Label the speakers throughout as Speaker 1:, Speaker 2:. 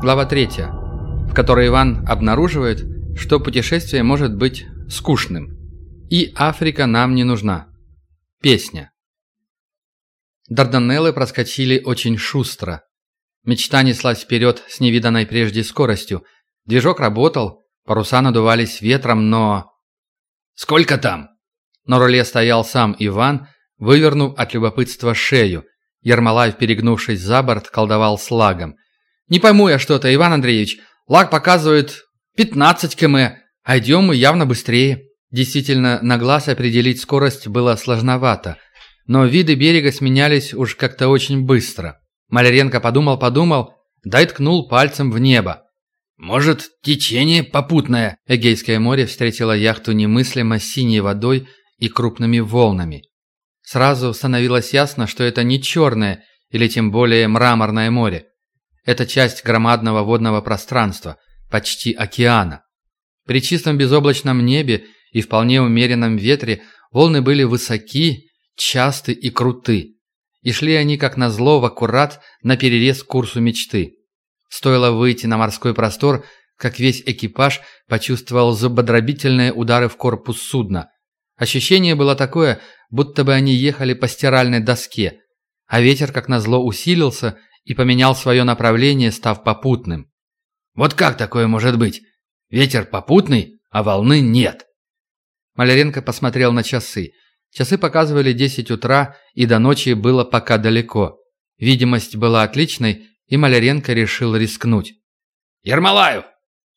Speaker 1: Глава 3, в которой Иван обнаруживает, что путешествие может быть скучным. И Африка нам не нужна. Песня. Дарданеллы проскочили очень шустро. Мечта неслась вперед с невиданной прежде скоростью. Движок работал, паруса надувались ветром, но...
Speaker 2: «Сколько там?»
Speaker 1: На руле стоял сам Иван, вывернув от любопытства шею. Ермолаев, перегнувшись за борт, колдовал с лагом. «Не пойму я что-то, Иван Андреевич. Лаг показывает 15 км, а идем мы явно быстрее». Действительно, на глаз определить скорость было сложновато, но виды берега сменялись уж как-то очень быстро. Маляренко подумал-подумал, да и ткнул пальцем в небо.
Speaker 2: «Может, течение попутное?»
Speaker 1: Эгейское море встретило яхту немыслимо синей водой и крупными волнами. Сразу становилось ясно, что это не черное или тем более мраморное море. Это часть громадного водного пространства, почти океана. При чистом безоблачном небе и вполне умеренном ветре волны были высоки, часты и круты. И шли они, как назло, в аккурат на перерез курсу мечты. Стоило выйти на морской простор, как весь экипаж почувствовал зубодробительные удары в корпус судна. Ощущение было такое, будто бы они ехали по стиральной доске, а ветер, как назло, усилился и поменял свое направление, став попутным.
Speaker 2: «Вот как такое может быть? Ветер попутный, а волны нет!»
Speaker 1: Маляренко посмотрел на часы. Часы показывали 10 утра, и до ночи было пока далеко. Видимость была отличной, и Маляренко решил рискнуть.
Speaker 2: «Ермолаев!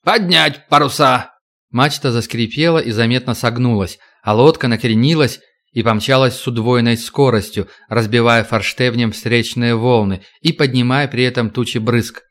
Speaker 2: Поднять паруса!»
Speaker 1: Мачта заскрипела и заметно согнулась, а лодка накренилась и помчалась с удвоенной скоростью, разбивая форштевнем встречные волны и поднимая при этом тучи брызг.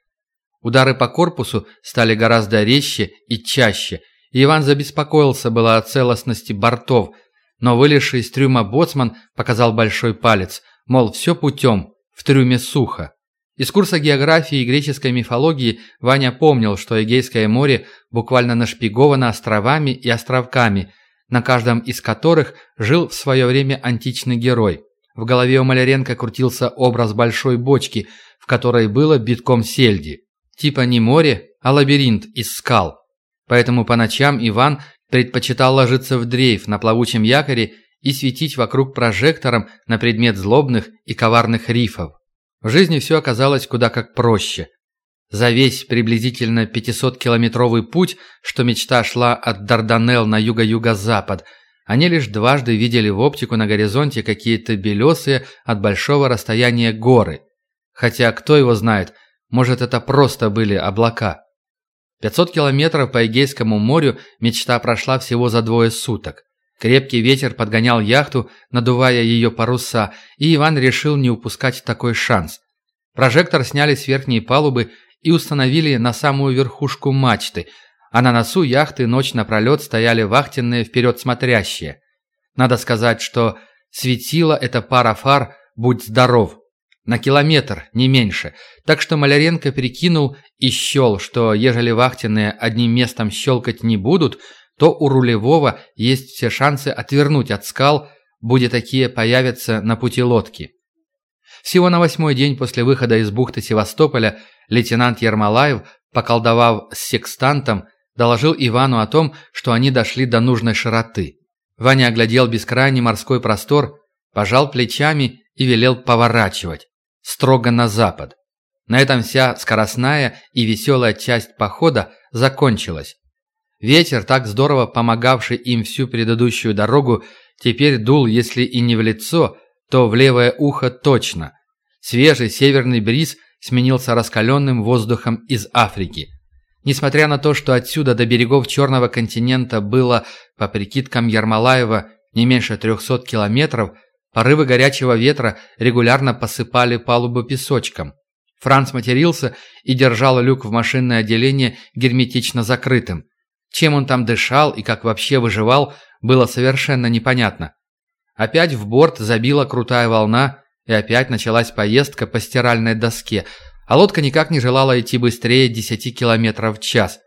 Speaker 1: Удары по корпусу стали гораздо резче и чаще, Иван забеспокоился было о целостности бортов, но вылезший из трюма боцман показал большой палец, мол, все путем, в трюме сухо. Из курса географии и греческой мифологии Ваня помнил, что Эгейское море буквально нашпиговано островами и островками, на каждом из которых жил в свое время античный герой. В голове у Маляренко крутился образ большой бочки, в которой было битком сельди. Типа не море, а лабиринт из скал. Поэтому по ночам Иван предпочитал ложиться в дрейф на плавучем якоре и светить вокруг прожектором на предмет злобных и коварных рифов. В жизни все оказалось куда как проще. За весь приблизительно 500-километровый путь, что мечта шла от Дарданелл на юго-юго-запад, они лишь дважды видели в оптику на горизонте какие-то белесые от большого расстояния горы. Хотя, кто его знает, может это просто были облака. 500 километров по Эгейскому морю мечта прошла всего за двое суток. Крепкий ветер подгонял яхту, надувая ее паруса, и Иван решил не упускать такой шанс. Прожектор сняли с верхней палубы и установили на самую верхушку мачты, а на носу яхты ночь напролет стояли вахтенные вперед смотрящие. Надо сказать, что светила эта пара фар «Будь здоров», на километр, не меньше. Так что Маляренко перекинул и счел, что ежели вахтенные одним местом щелкать не будут, то у рулевого есть все шансы отвернуть от скал, будет такие появятся на пути лодки. Всего на восьмой день после выхода из бухты Севастополя лейтенант Ермолаев, поколдовав с секстантом, доложил Ивану о том, что они дошли до нужной широты. Ваня оглядел бескрайний морской простор, пожал плечами и велел поворачивать строго на запад. На этом вся скоростная и веселая часть похода закончилась. Ветер, так здорово помогавший им всю предыдущую дорогу, теперь дул, если и не в лицо, то в левое ухо точно. Свежий северный бриз сменился раскаленным воздухом из Африки. Несмотря на то, что отсюда до берегов Черного континента было, по прикидкам Ермолаева, не меньше 300 километров, Порывы горячего ветра регулярно посыпали палубу песочком. Франц матерился и держал люк в машинное отделение герметично закрытым. Чем он там дышал и как вообще выживал, было совершенно непонятно. Опять в борт забила крутая волна, и опять началась поездка по стиральной доске, а лодка никак не желала идти быстрее 10 километров в час.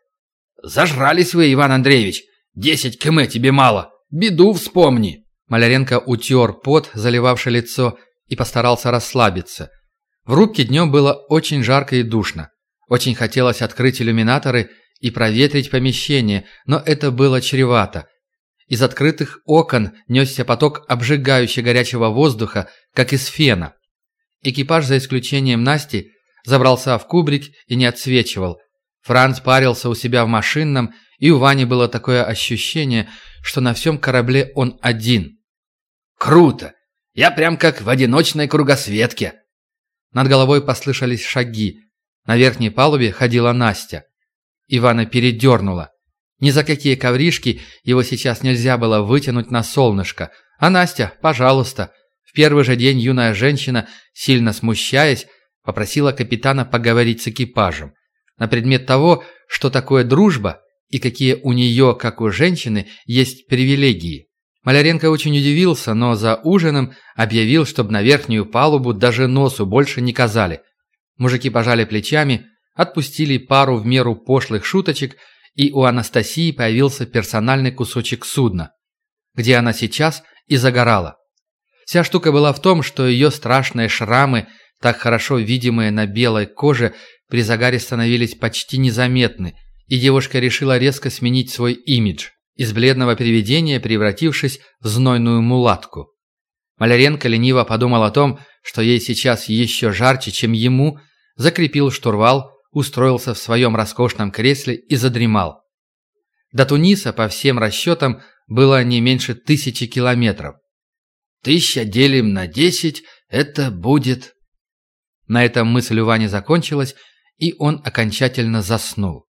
Speaker 2: «Зажрались вы, Иван Андреевич! Десять км тебе мало! Беду вспомни!»
Speaker 1: Маляренко утер пот, заливавший лицо, и постарался расслабиться. В рубке днем было очень жарко и душно. Очень хотелось открыть иллюминаторы и проветрить помещение, но это было чревато. Из открытых окон несся поток обжигающего горячего воздуха, как из фена. Экипаж, за исключением Насти, забрался в кубрик и не отсвечивал. Франц парился у себя в машинном, и у Вани было такое ощущение, что на всем корабле он один.
Speaker 2: «Круто! Я прям как в одиночной кругосветке!»
Speaker 1: Над головой послышались шаги. На верхней палубе ходила Настя. Ивана передернула. Ни за какие ковришки его сейчас нельзя было вытянуть на солнышко. А Настя, пожалуйста. В первый же день юная женщина, сильно смущаясь, попросила капитана поговорить с экипажем. На предмет того, что такое дружба и какие у нее, как у женщины, есть привилегии. Маляренко очень удивился, но за ужином объявил, чтобы на верхнюю палубу даже носу больше не казали. Мужики пожали плечами, отпустили пару в меру пошлых шуточек, и у Анастасии появился персональный кусочек судна, где она сейчас и загорала. Вся штука была в том, что ее страшные шрамы, так хорошо видимые на белой коже, при загаре становились почти незаметны, и девушка решила резко сменить свой имидж из бледного привидения превратившись в знойную мулатку. Маляренко лениво подумал о том, что ей сейчас еще жарче, чем ему, закрепил штурвал, устроился в своем роскошном кресле и задремал. До Туниса, по всем расчетам, было не меньше тысячи километров.
Speaker 2: «Тысяча делим на десять – это будет...»
Speaker 1: На этом мысль у Вани закончилась, и он окончательно заснул.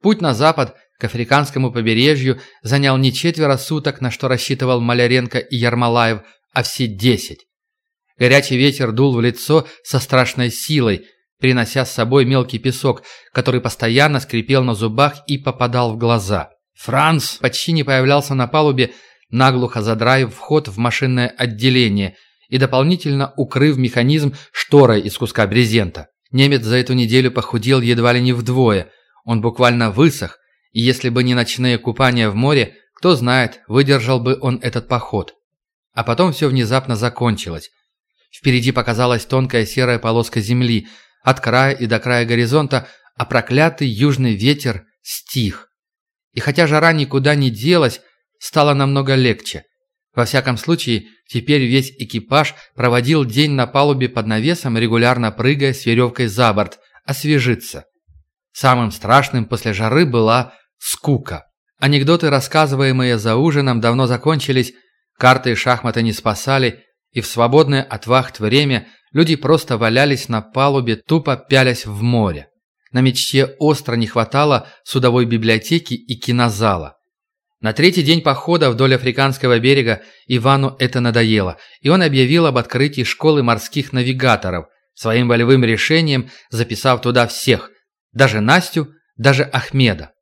Speaker 1: Путь на запад к африканскому побережью занял не четверо суток, на что рассчитывал Маляренко и Ярмолаев, а все десять. Горячий ветер дул в лицо со страшной силой, принося с собой мелкий песок, который постоянно скрипел на зубах и попадал в глаза. Франц почти не появлялся на палубе, наглухо задраив вход в машинное отделение и дополнительно укрыв механизм шторой из куска брезента. Немец за эту неделю похудел едва ли не вдвое. Он буквально высох, и если бы не ночные купания в море, кто знает, выдержал бы он этот поход. А потом все внезапно закончилось. Впереди показалась тонкая серая полоска земли, от края и до края горизонта, а проклятый южный ветер стих. И хотя жара никуда не делась, стало намного легче. Во всяком случае, теперь весь экипаж проводил день на палубе под навесом, регулярно прыгая с веревкой за борт, освежиться. Самым страшным после жары была Скука. Анекдоты, рассказываемые за ужином, давно закончились, карты и шахматы не спасали, и в свободное от вахт время люди просто валялись на палубе, тупо пялясь в море. На мечте остро не хватало судовой библиотеки и кинозала. На третий день похода вдоль африканского берега Ивану это надоело, и он объявил об открытии школы морских навигаторов, своим волевым решением записав туда всех, даже Настю, даже Ахмеда.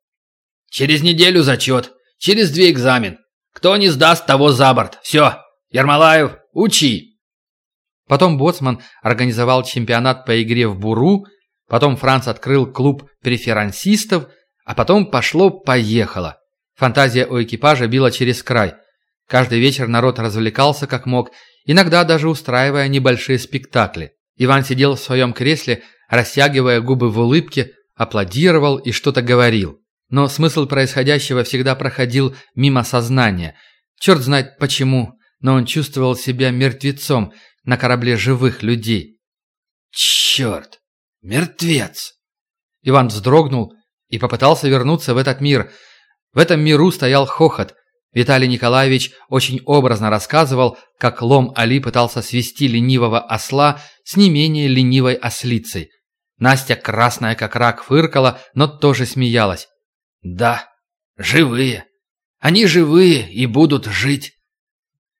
Speaker 2: Через неделю зачет. Через две экзамен. Кто не сдаст, того за борт. Все. Ермолаев, учи.
Speaker 1: Потом Боцман организовал чемпионат по игре в буру, потом Франц открыл клуб преферансистов, а потом пошло-поехало. Фантазия у экипажа била через край. Каждый вечер народ развлекался как мог, иногда даже устраивая небольшие спектакли. Иван сидел в своем кресле, растягивая губы в улыбке, аплодировал и что-то говорил. Но смысл происходящего всегда проходил мимо сознания. Черт знает почему, но он чувствовал себя мертвецом на корабле живых людей.
Speaker 2: «Черт! Мертвец!»
Speaker 1: Иван вздрогнул и попытался вернуться в этот мир. В этом миру стоял хохот. Виталий Николаевич очень образно рассказывал, как Лом Али пытался свести ленивого осла с не менее ленивой ослицей. Настя, красная как рак, фыркала, но тоже смеялась.
Speaker 2: Да, живые. Они живые и будут жить.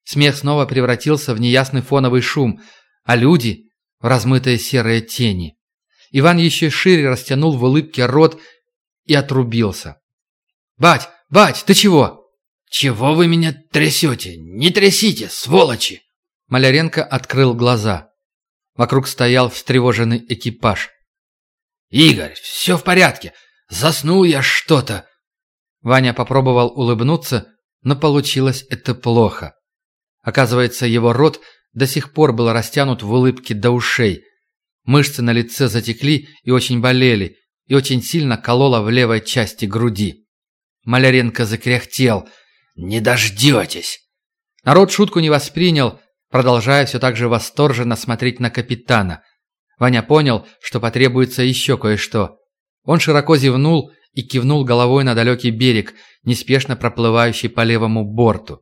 Speaker 1: Смех снова превратился в неясный фоновый шум, а люди — в размытые серые тени. Иван еще шире растянул в улыбке рот и отрубился. «Бать, бать, ты чего?»
Speaker 2: «Чего вы меня трясете? Не трясите, сволочи!»
Speaker 1: Маляренко открыл глаза. Вокруг стоял встревоженный экипаж.
Speaker 2: «Игорь, все в порядке. Заснул я что-то!»
Speaker 1: Ваня попробовал улыбнуться, но получилось это плохо. Оказывается, его рот до сих пор был растянут в улыбке до ушей. Мышцы на лице затекли и очень болели, и очень сильно кололо в левой части груди. Маляренко закряхтел. «Не дождетесь!» Народ шутку не воспринял, продолжая все так же восторженно смотреть на капитана. Ваня понял, что потребуется еще кое-что. Он широко зевнул и кивнул головой на далекий берег, неспешно проплывающий по левому борту.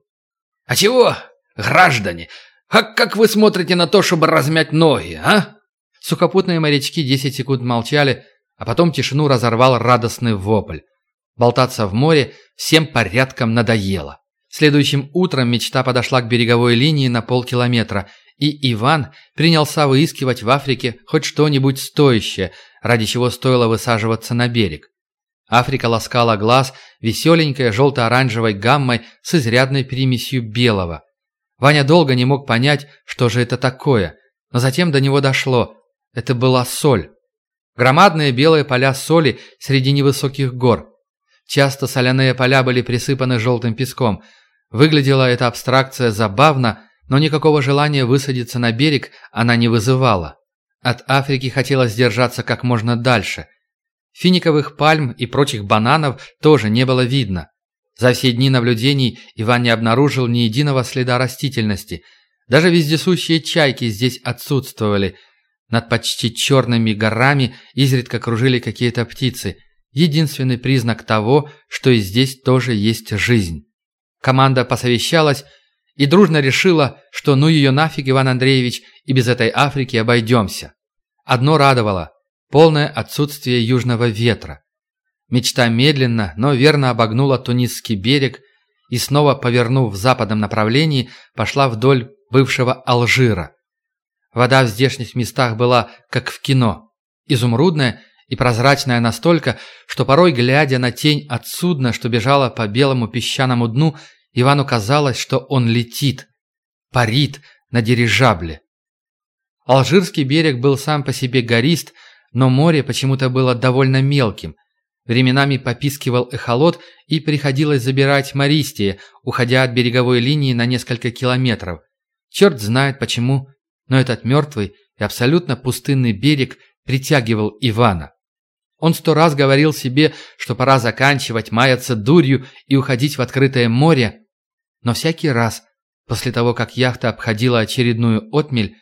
Speaker 2: «А чего, граждане, а как вы смотрите на то, чтобы размять ноги, а?»
Speaker 1: Сухопутные морячки десять секунд молчали, а потом тишину разорвал радостный вопль. Болтаться в море всем порядком надоело. Следующим утром мечта подошла к береговой линии на полкилометра, и Иван принялся выискивать в Африке хоть что-нибудь стоящее, ради чего стоило высаживаться на берег. Африка ласкала глаз веселенькой желто-оранжевой гаммой с изрядной примесью белого. Ваня долго не мог понять, что же это такое, но затем до него дошло. Это была соль. Громадные белые поля соли среди невысоких гор. Часто соляные поля были присыпаны желтым песком. Выглядела эта абстракция забавно, но никакого желания высадиться на берег она не вызывала. От Африки хотелось держаться как можно дальше. Финиковых пальм и прочих бананов тоже не было видно. За все дни наблюдений Иван не обнаружил ни единого следа растительности. Даже вездесущие чайки здесь отсутствовали. Над почти черными горами изредка кружили какие-то птицы. Единственный признак того, что и здесь тоже есть жизнь. Команда посовещалась и дружно решила, что ну ее нафиг, Иван Андреевич, и без этой Африки обойдемся. Одно радовало – полное отсутствие южного ветра. Мечта медленно, но верно обогнула Тунисский берег и снова, повернув в западном направлении, пошла вдоль бывшего Алжира. Вода в здешних местах была как в кино, изумрудная и прозрачная настолько, что порой, глядя на тень от судна, что бежало по белому песчаному дну, Ивану казалось, что он летит, парит на дирижабле. Алжирский берег был сам по себе горист, но море почему-то было довольно мелким. Временами попискивал эхолот и приходилось забирать Мористия, уходя от береговой линии на несколько километров. Черт знает почему, но этот мертвый и абсолютно пустынный берег притягивал Ивана. Он сто раз говорил себе, что пора заканчивать маяться дурью и уходить в открытое море, но всякий раз, после того, как яхта обходила очередную отмель,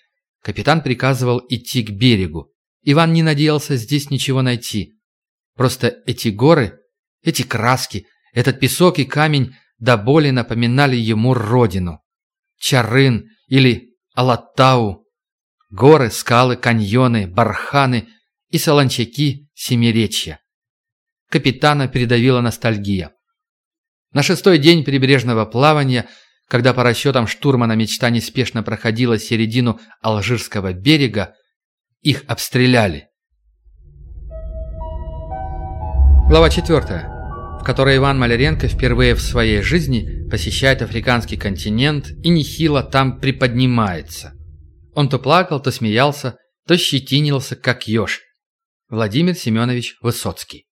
Speaker 1: капитан приказывал идти к берегу. Иван не надеялся здесь ничего найти. Просто эти горы, эти краски, этот песок и камень до боли напоминали ему родину. Чарын или Алатау. Горы, скалы, каньоны, барханы и солончаки семиречья. Капитана передавила ностальгия. На шестой день прибрежного плавания, когда по расчетам штурмана мечта неспешно проходила середину Алжирского берега, их обстреляли. Глава 4, в которой Иван Маляренко впервые в своей жизни посещает африканский континент и нехило там приподнимается. Он то плакал, то смеялся, то щетинился, как еж. Владимир Семенович Высоцкий.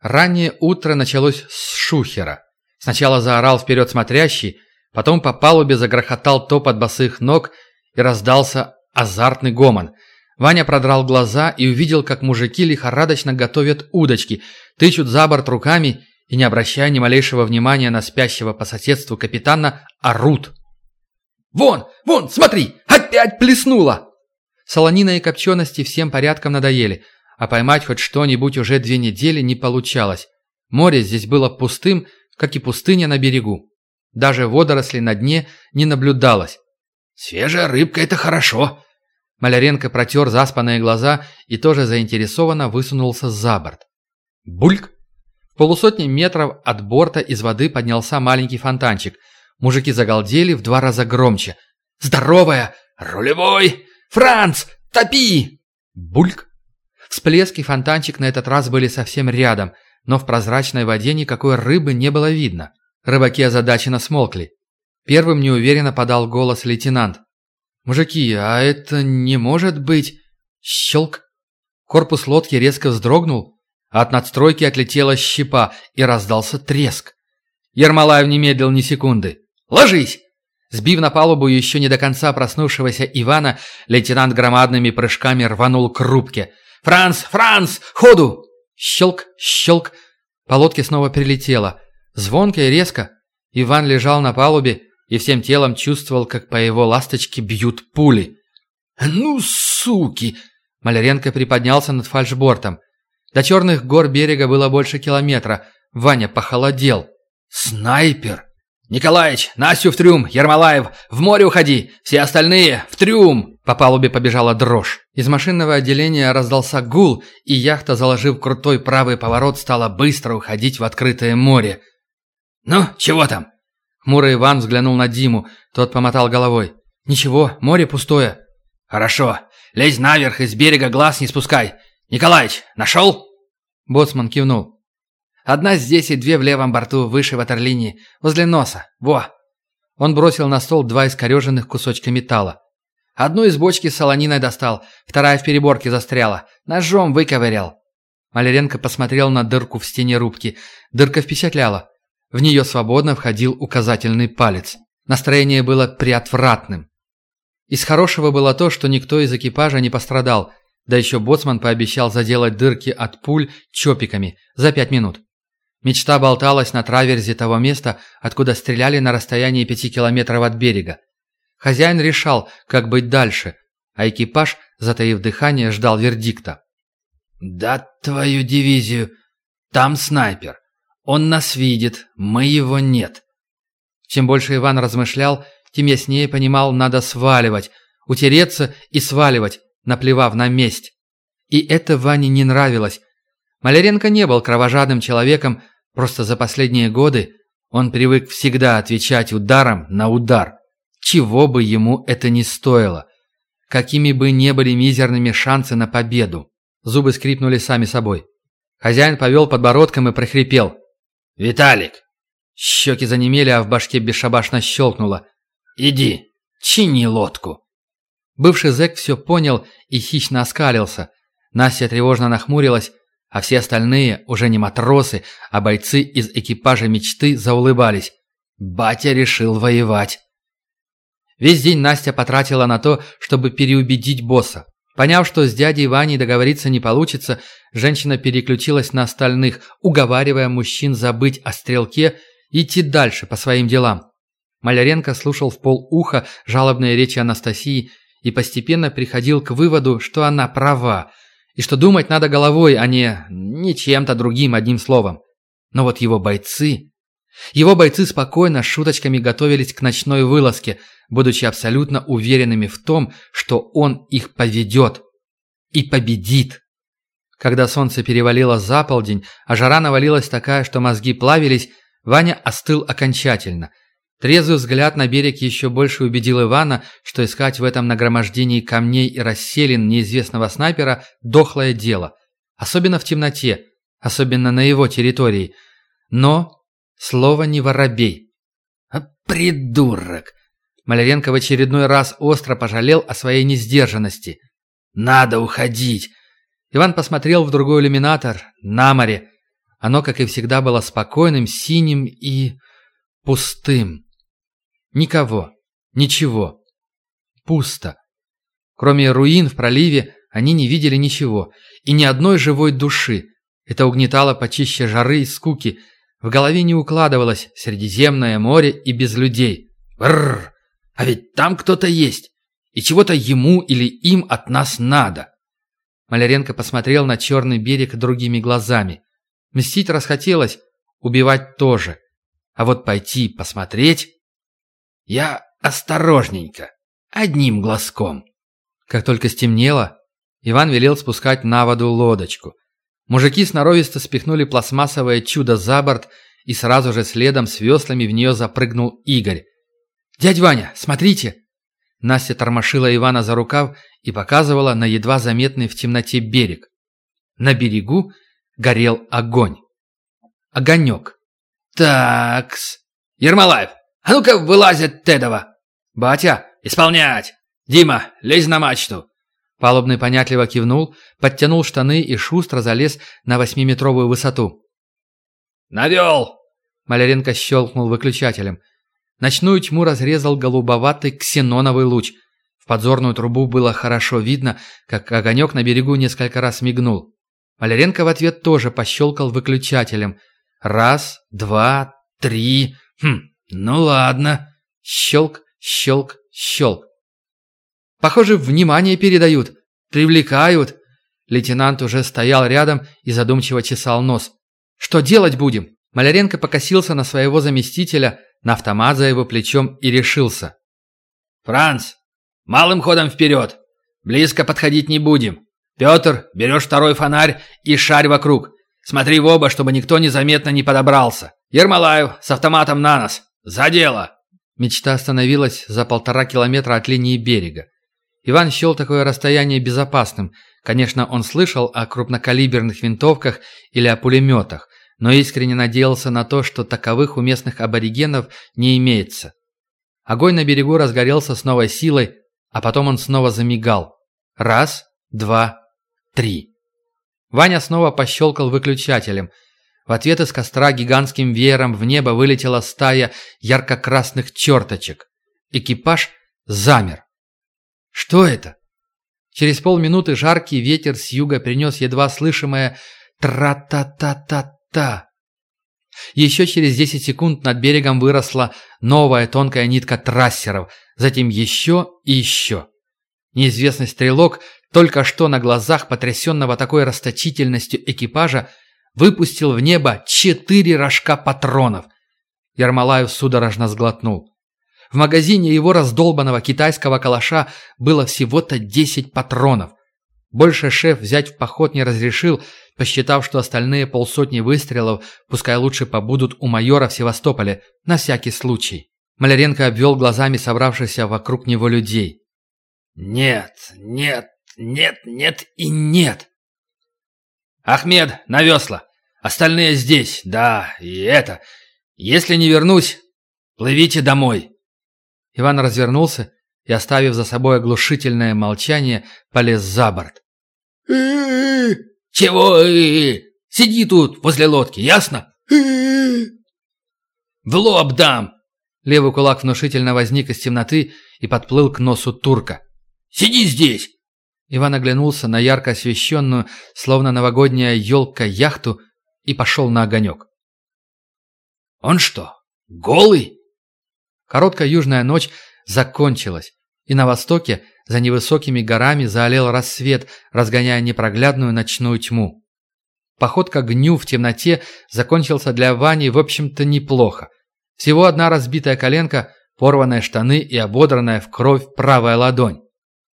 Speaker 1: Раннее утро началось с шухера. Сначала заорал вперед смотрящий, потом по палубе загрохотал топот босых ног и раздался азартный гомон. Ваня продрал глаза и увидел, как мужики лихорадочно готовят удочки, тычут за борт руками и, не обращая ни малейшего внимания на спящего по соседству капитана, орут. «Вон, вон, смотри, опять плеснуло!» Солонина и копчености всем порядком надоели, а поймать хоть что-нибудь уже две недели не получалось. Море здесь было пустым, как и пустыня на берегу. Даже водорослей на дне не наблюдалось.
Speaker 2: «Свежая рыбка – это хорошо!»
Speaker 1: Маляренко протер заспанные глаза и тоже заинтересованно высунулся за борт. Бульк! В полусотни метров от борта из воды поднялся маленький фонтанчик. Мужики загалдели в два раза громче. «Здоровая! Рулевой! «Франц, топи!» Бульк! Всплеск и фонтанчик на этот раз были совсем рядом, но в прозрачной воде никакой рыбы не было видно. Рыбаки озадаченно смолкли. Первым неуверенно подал голос лейтенант. «Мужики, а это не может быть...» Щелк! Корпус лодки резко вздрогнул, а от надстройки отлетела щепа и раздался треск. Ермолаев не медлил ни секунды. «Ложись! Сбив на палубу еще не до конца проснувшегося Ивана, лейтенант громадными прыжками рванул к рубке. «Франц! Франц! Ходу!» Щелк, щелк. По лодке снова прилетело. Звонко и резко. Иван лежал на палубе и всем телом чувствовал, как по его ласточке бьют пули. «Ну, суки!» Маляренко приподнялся над фальшбортом. До черных гор берега было больше километра. Ваня похолодел. «Снайпер!» «Николаич, Настю в трюм! Ермолаев, в море уходи! Все остальные в трюм!» По палубе побежала дрожь. Из машинного отделения раздался гул, и яхта, заложив крутой правый поворот, стала быстро уходить в открытое море. «Ну, чего там?» Хмурый Иван взглянул на Диму. Тот помотал головой. «Ничего, море пустое». «Хорошо. Лезь наверх, из берега глаз не спускай. Николаич, нашел?» Боцман кивнул. Одна здесь и две в левом борту, выше ватерлинии, возле носа. Во!» Он бросил на стол два искореженных кусочка металла. Одну из бочки с солониной достал, вторая в переборке застряла. Ножом выковырял. Маляренко посмотрел на дырку в стене рубки. Дырка впечатляла. В нее свободно входил указательный палец. Настроение было приотвратным. Из хорошего было то, что никто из экипажа не пострадал, да еще боцман пообещал заделать дырки от пуль чопиками за пять минут. Мечта болталась на траверзе того места, откуда стреляли на расстоянии пяти километров от берега. Хозяин решал, как быть дальше, а экипаж, затаив дыхание, ждал вердикта. «Да твою дивизию! Там снайпер! Он нас видит, мы его нет!» Чем больше Иван размышлял, тем яснее понимал, надо сваливать, утереться и сваливать, наплевав на месть. И это Ване не нравилось. Маляренко не был кровожадным человеком, Просто за последние годы он привык всегда отвечать ударом на удар, чего бы ему это ни стоило. Какими бы ни были мизерными шансы на победу. Зубы скрипнули сами собой. Хозяин повел подбородком и прохрипел. «Виталик!» Щеки занемели, а в башке бесшабашно щелкнуло. «Иди, чини лодку!» Бывший зэк все понял и хищно оскалился. Настя тревожно нахмурилась, а все остальные, уже не матросы, а бойцы из экипажа мечты, заулыбались. Батя решил воевать. Весь день Настя потратила на то, чтобы переубедить босса. Поняв, что с дядей Ваней договориться не получится, женщина переключилась на остальных, уговаривая мужчин забыть о стрелке и идти дальше по своим делам. Маляренко слушал в пол уха жалобные речи Анастасии и постепенно приходил к выводу, что она права – и что думать надо головой, а не, не чем-то другим одним словом. Но вот его бойцы... Его бойцы спокойно, шуточками готовились к ночной вылазке, будучи абсолютно уверенными в том, что он их поведет. И победит. Когда солнце перевалило за полдень, а жара навалилась такая, что мозги плавились, Ваня остыл окончательно – Трезвый взгляд на берег еще больше убедил Ивана, что искать в этом нагромождении камней и расселин неизвестного снайпера – дохлое дело. Особенно в темноте, особенно на его территории. Но слово не воробей. А придурок! Маляренко в очередной раз остро пожалел о своей несдержанности. «Надо уходить!» Иван посмотрел в другой иллюминатор, на море. Оно, как и всегда, было спокойным, синим и... пустым. Никого. Ничего. Пусто. Кроме руин в проливе, они не видели ничего. И ни одной живой души. Это угнетало почище жары и скуки. В голове не укладывалось Средиземное море и без людей. Бррр! А ведь там кто-то есть. И чего-то ему или им от нас надо. Маляренко посмотрел на черный берег другими глазами. Мстить расхотелось, убивать тоже. А вот пойти посмотреть... Я осторожненько, одним глазком. Как только стемнело, Иван велел спускать на воду лодочку. Мужики сноровисто спихнули пластмассовое чудо за борт, и сразу же следом с веслами в нее запрыгнул Игорь. «Дядь Ваня, смотрите!» Настя тормошила Ивана за рукав и показывала на едва заметный в темноте берег. На берегу горел огонь. Огонек. «Такс! Ермолаев, а ну-ка вылазь от этого! Батя, исполнять! Дима, лезь на мачту!» Палубный понятливо кивнул, подтянул штаны и шустро залез на восьмиметровую высоту.
Speaker 2: «Навел!»
Speaker 1: Маляренко щелкнул выключателем. Ночную тьму разрезал голубоватый ксеноновый луч. В подзорную трубу было хорошо видно, как огонек на берегу несколько раз мигнул. Маляренко в ответ тоже пощелкал выключателем. Раз, два, три... Хм, ну ладно. Щелк, щелк, щелк. Похоже, внимание передают, привлекают. Лейтенант уже стоял рядом и задумчиво чесал нос. Что делать будем? Маляренко покосился на своего заместителя, на автомат за его плечом и решился.
Speaker 2: «Франц, малым ходом вперед! Близко подходить не будем. Петр, берешь второй фонарь и шарь вокруг. Смотри в оба, чтобы никто незаметно не подобрался. Ермолаев с автоматом на нос. За дело!»
Speaker 1: Мечта остановилась за полтора километра от линии берега. Иван счел такое расстояние безопасным. Конечно, он слышал о крупнокалиберных винтовках или о пулеметах, но искренне надеялся на то, что таковых у местных аборигенов не имеется. Огонь на берегу разгорелся с новой силой, а потом он снова замигал. Раз, два, три. Ваня снова пощелкал выключателем. В ответ из костра гигантским веером в небо вылетела стая ярко-красных черточек. Экипаж замер. Что это? Через полминуты жаркий ветер с юга принес едва слышимое «тра-та-та-та-та». Еще через 10 секунд над берегом выросла новая тонкая нитка трассеров, затем еще и еще. Неизвестный стрелок только что на глазах потрясенного такой расточительностью экипажа выпустил в небо четыре рожка патронов. Ермолаев судорожно сглотнул. В магазине его раздолбанного китайского калаша было всего-то 10 патронов. Больше шеф взять в поход не разрешил, посчитав, что остальные полсотни выстрелов пускай лучше побудут у майора в Севастополе, на всякий случай. Маляренко обвел глазами собравшихся вокруг него людей.
Speaker 2: «Нет, нет, нет, нет и нет!» «Ахмед, на весла! Остальные здесь, да, и это. Если не вернусь, плывите домой!»
Speaker 1: Иван развернулся и, оставив за собой оглушительное молчание, полез за борт.
Speaker 2: «Чего? Сиди тут, возле лодки, ясно?» «В лоб дам!»
Speaker 1: Левый кулак внушительно возник из темноты и подплыл к носу турка.
Speaker 2: «Сиди здесь!»
Speaker 1: Иван оглянулся на ярко освещенную, словно новогодняя елка, яхту и пошел на огонек.
Speaker 2: «Он что, голый?»
Speaker 1: Короткая южная ночь закончилась, и на востоке за невысокими горами заолел рассвет, разгоняя непроглядную ночную тьму. Поход к огню в темноте закончился для Вани, в общем-то, неплохо. Всего одна разбитая коленка, порванные штаны и ободранная в кровь правая ладонь.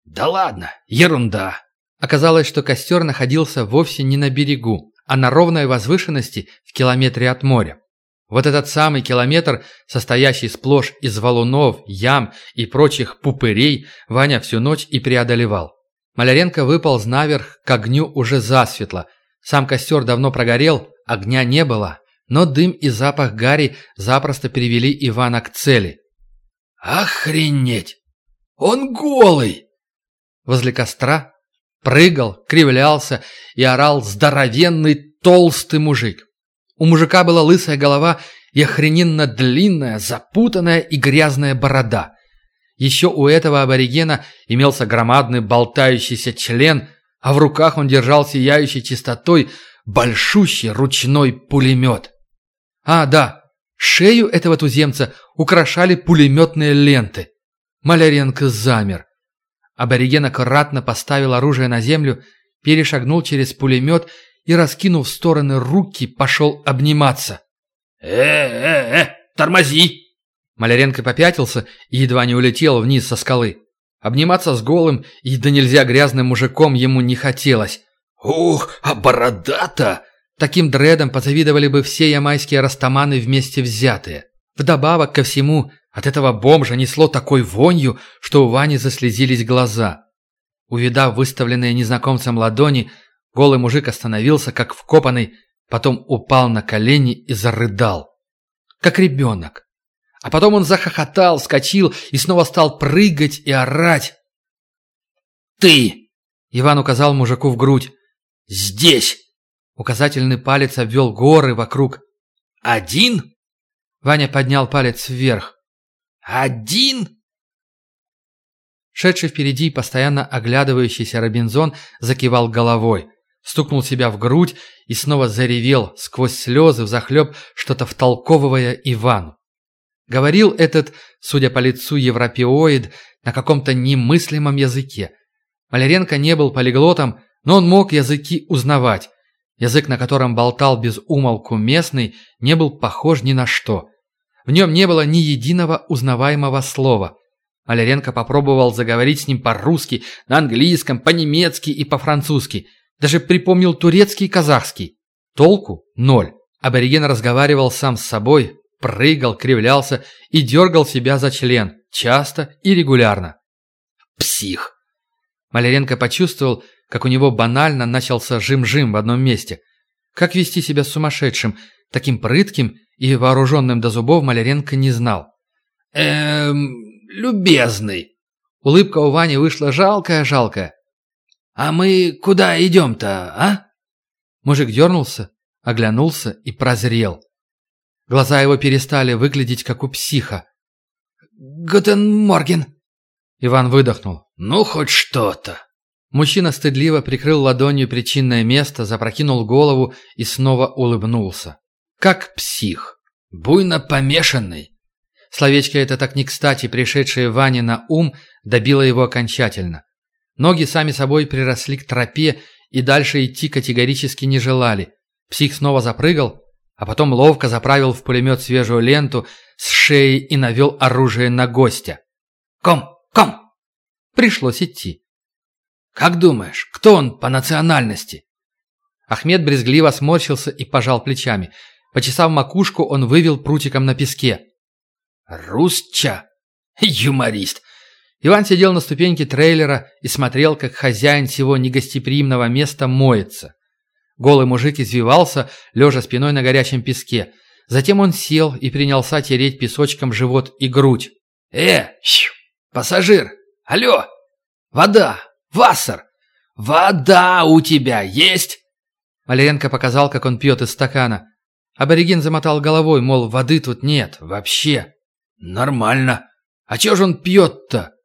Speaker 2: «Да ладно, ерунда!»
Speaker 1: Оказалось, что костер находился вовсе не на берегу, а на ровной возвышенности в километре от моря. Вот этот самый километр, состоящий сплошь из валунов, ям и прочих пупырей, Ваня всю ночь и преодолевал. Маляренко выполз наверх к огню уже засветло. Сам костер давно прогорел, огня не было, но дым и запах гари запросто перевели Ивана к цели.
Speaker 2: «Охренеть! Он голый!»
Speaker 1: Возле костра прыгал, кривлялся и орал здоровенный толстый мужик. У мужика была лысая голова и охрененно длинная, запутанная и грязная борода. Еще у этого аборигена имелся громадный болтающийся член, а в руках он держал сияющей чистотой большущий ручной пулемет. А, да, шею этого туземца украшали пулеметные ленты. Маляренко замер. Абориген аккуратно поставил оружие на землю, перешагнул через пулемет и, раскинув в стороны руки, пошел обниматься.
Speaker 2: «Э-э-э, тормози!»
Speaker 1: Маляренко попятился и едва не улетел вниз со скалы. Обниматься с голым и да нельзя грязным мужиком ему не хотелось.
Speaker 2: «Ух, а борода-то!»
Speaker 1: Таким дредом позавидовали бы все ямайские растаманы вместе взятые. Вдобавок ко всему, от этого бомжа несло такой вонью, что у Вани заслезились глаза. Увидав выставленные незнакомцем ладони, Голый мужик остановился, как вкопанный, потом упал на колени и зарыдал. Как ребенок. А потом он захохотал, вскочил и снова стал прыгать и орать.
Speaker 2: «Ты!»
Speaker 1: — Иван указал мужику в грудь.
Speaker 2: «Здесь!»
Speaker 1: Указательный палец обвел горы вокруг.
Speaker 2: «Один?»
Speaker 1: Ваня поднял палец вверх.
Speaker 2: Один?»
Speaker 1: Шедший впереди, постоянно оглядывающийся Робинзон закивал головой, стукнул себя в грудь и снова заревел сквозь слезы взахлеб, что-то втолковывая Ивану. Говорил этот, судя по лицу, европеоид на каком-то немыслимом языке. Маляренко не был полиглотом, но он мог языки узнавать. Язык, на котором болтал без умолку местный, не был похож ни на что. В нем не было ни единого узнаваемого слова – Маляренко попробовал заговорить с ним по-русски, на английском, по-немецки и по-французски. Даже припомнил турецкий и казахский. Толку – ноль. Абориген разговаривал сам с собой, прыгал, кривлялся и дергал себя за член, часто и регулярно. Псих. Маляренко почувствовал, как у него банально начался жим-жим в одном месте. Как вести себя с сумасшедшим, таким прытким и вооруженным до зубов Маляренко не знал.
Speaker 2: «Эм, любезный».
Speaker 1: Улыбка у Вани вышла жалкая-жалкая.
Speaker 2: «А мы куда идем-то, а?»
Speaker 1: Мужик дернулся, оглянулся и прозрел. Глаза его перестали выглядеть, как у психа.
Speaker 2: «Guten Morgen!»
Speaker 1: Иван выдохнул.
Speaker 2: «Ну, хоть что-то!»
Speaker 1: Мужчина стыдливо прикрыл ладонью причинное место, запрокинул голову и снова улыбнулся. Как псих.
Speaker 2: Буйно помешанный.
Speaker 1: Словечко это так не кстати, пришедшее Ване на ум, добило его окончательно. Ноги сами собой приросли к тропе и дальше идти категорически не желали. Псих снова запрыгал, а потом ловко заправил в пулемет свежую ленту с шеи и навел оружие на гостя.
Speaker 2: «Ком! Ком!»
Speaker 1: Пришлось идти.
Speaker 2: «Как думаешь, кто он по национальности?»
Speaker 1: Ахмед брезгливо сморщился и пожал плечами. Почесав макушку, он вывел прутиком на песке.
Speaker 2: Русча? Юморист.
Speaker 1: Иван сидел на ступеньке трейлера и смотрел, как хозяин всего негостеприимного места моется. Голый мужик извивался, лежа спиной на горячем песке. Затем он сел и принялся тереть песочком живот и грудь.
Speaker 2: «Э, щу, пассажир! Алло! Вода! Вассер! Вода у тебя есть?»
Speaker 1: Маляренко показал, как он пьет из стакана. Абориген замотал головой, мол, воды тут нет, вообще.
Speaker 2: «Нормально. А чё же он пьет-то?»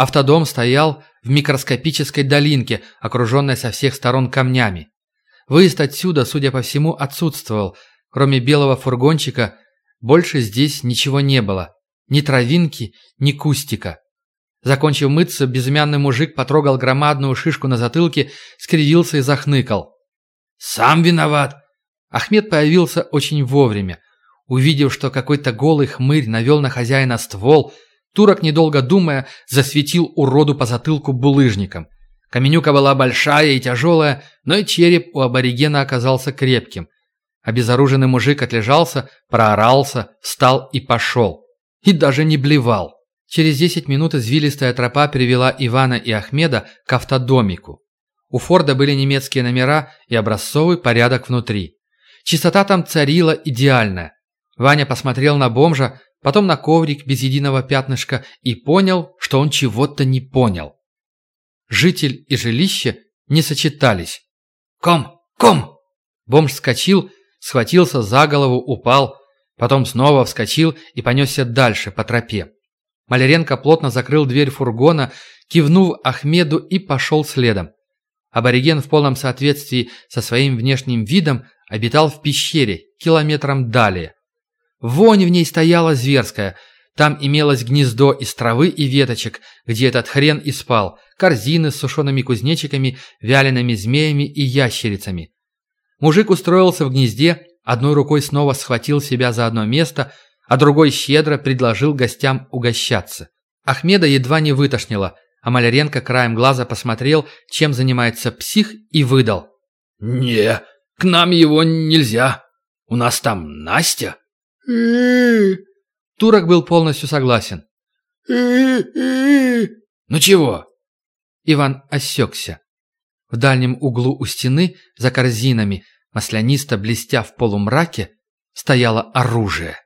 Speaker 1: Автодом стоял в микроскопической долинке, окруженной со всех сторон камнями. Выезд отсюда, судя по всему, отсутствовал. Кроме белого фургончика, больше здесь ничего не было. Ни травинки, ни кустика. Закончив мыться, безымянный мужик потрогал громадную шишку на затылке, скривился и захныкал.
Speaker 2: «Сам виноват!»
Speaker 1: Ахмед появился очень вовремя. Увидев, что какой-то голый хмырь навел на хозяина ствол, турок, недолго думая, засветил уроду по затылку булыжником. Каменюка была большая и тяжелая, но и череп у аборигена оказался крепким. Обезоруженный мужик отлежался, проорался, встал и пошел. И даже не блевал. Через десять минут извилистая тропа привела Ивана и Ахмеда к автодомику. У Форда были немецкие номера и образцовый порядок внутри. Чистота там царила идеальная. Ваня посмотрел на бомжа, потом на коврик без единого пятнышка и понял, что он чего-то не понял. Житель и жилище не сочетались.
Speaker 2: «Ком! Ком!»
Speaker 1: Бомж вскочил, схватился за голову, упал, потом снова вскочил и понесся дальше по тропе. Маляренко плотно закрыл дверь фургона, кивнув Ахмеду и пошел следом. Абориген в полном соответствии со своим внешним видом обитал в пещере, километром далее. Вонь в ней стояла зверская. Там имелось гнездо из травы и веточек, где этот хрен и спал, корзины с сушеными кузнечиками, вялеными змеями и ящерицами. Мужик устроился в гнезде, одной рукой снова схватил себя за одно место, а другой щедро предложил гостям угощаться. Ахмеда едва не вытошнило, а Маляренко краем глаза посмотрел, чем занимается псих, и выдал.
Speaker 2: «Не, к нам его нельзя. У нас там Настя».
Speaker 1: Турок был полностью согласен.
Speaker 2: «Ну чего?»
Speaker 1: Иван осекся. В дальнем углу у стены, за корзинами, маслянисто блестя в полумраке, стояло оружие.